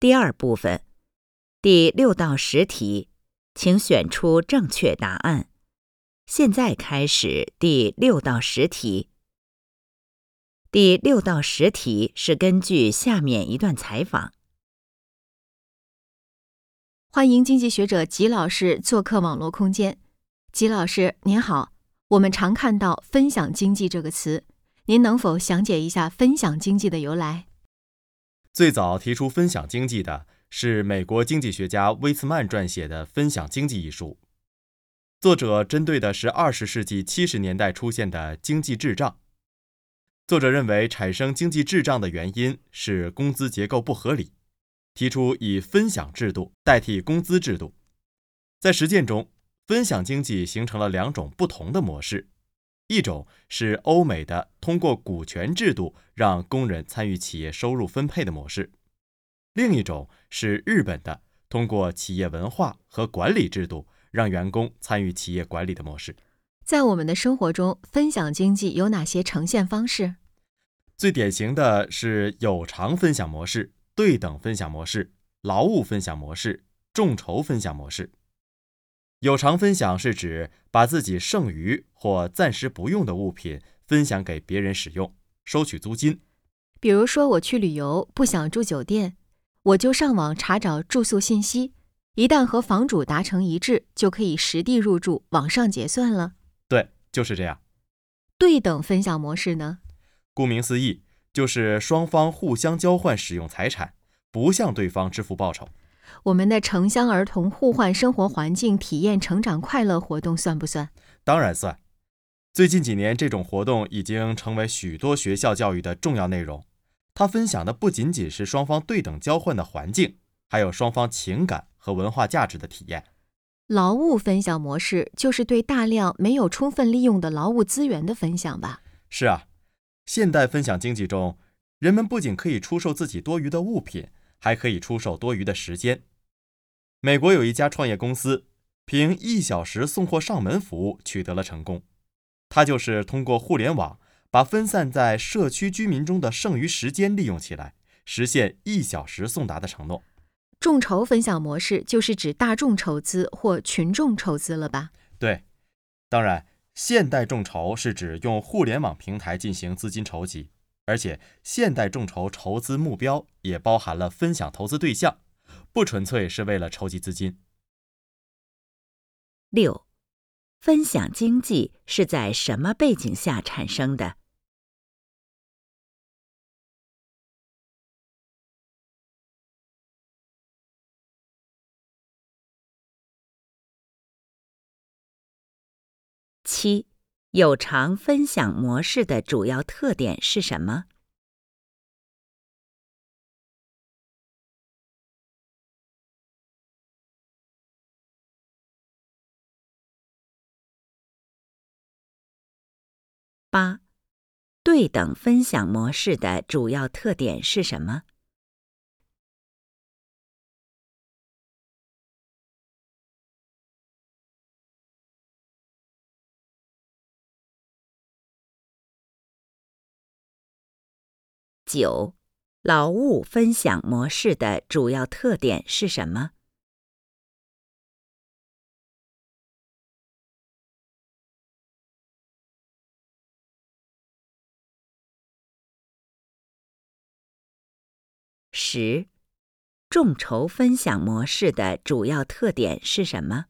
第二部分，第六到十题，请选出正确答案。现在开始第六到十题。第六到十题是根据下面一段采访。欢迎经济学者吉老师做客网络空间。吉老师您好，我们常看到“分享经济”这个词，您能否详解一下分享经济的由来？最早提出分享经济的是美国经济学家威茨曼撰写的《分享经济》一书，作者针对的是二十世纪七十年代出现的经济滞胀。作者认为，产生经济滞胀的原因是工资结构不合理，提出以分享制度代替工资制度。在实践中，分享经济形成了两种不同的模式。一种是欧美的通过股权制度让工人参与企业收入分配的模式，另一种是日本的通过企业文化和管理制度让员工参与企业管理的模式。在我们的生活中，分享经济有哪些呈现方式？最典型的是有偿分享模式、对等分享模式、劳务分享模式、众筹分享模式。有偿分享是指把自己剩余或暂时不用的物品分享给别人使用，收取租金。比如说，我去旅游不想住酒店，我就上网查找住宿信息，一旦和房主达成一致，就可以实地入住，网上结算了。对，就是这样。对等分享模式呢？顾名思义，就是双方互相交换使用财产，不向对方支付报酬。我们的城乡儿童互换生活环境、体验成长快乐活动算不算？当然算。最近几年，这种活动已经成为许多学校教育的重要内容。它分享的不仅仅是双方对等交换的环境，还有双方情感和文化价值的体验。劳务分享模式就是对大量没有充分利用的劳务资源的分享吧？是啊，现代分享经济中，人们不仅可以出售自己多余的物品。还可以出售多余的时间。美国有一家创业公司，凭一小时送货上门服务取得了成功。它就是通过互联网把分散在社区居民中的剩余时间利用起来，实现一小时送达的承诺。众筹分享模式就是指大众筹资或群众筹资了吧？对，当然，现代众筹是指用互联网平台进行资金筹集。而且，现代众筹筹资目标也包含了分享投资对象，不纯粹是为了筹集资金。六，分享经济是在什么背景下产生的？七。有偿分享模式的主要特点是什么？八，对等分享模式的主要特点是什么？九，劳务分享模式的主要特点是什么？十，众筹分享模式的主要特点是什么？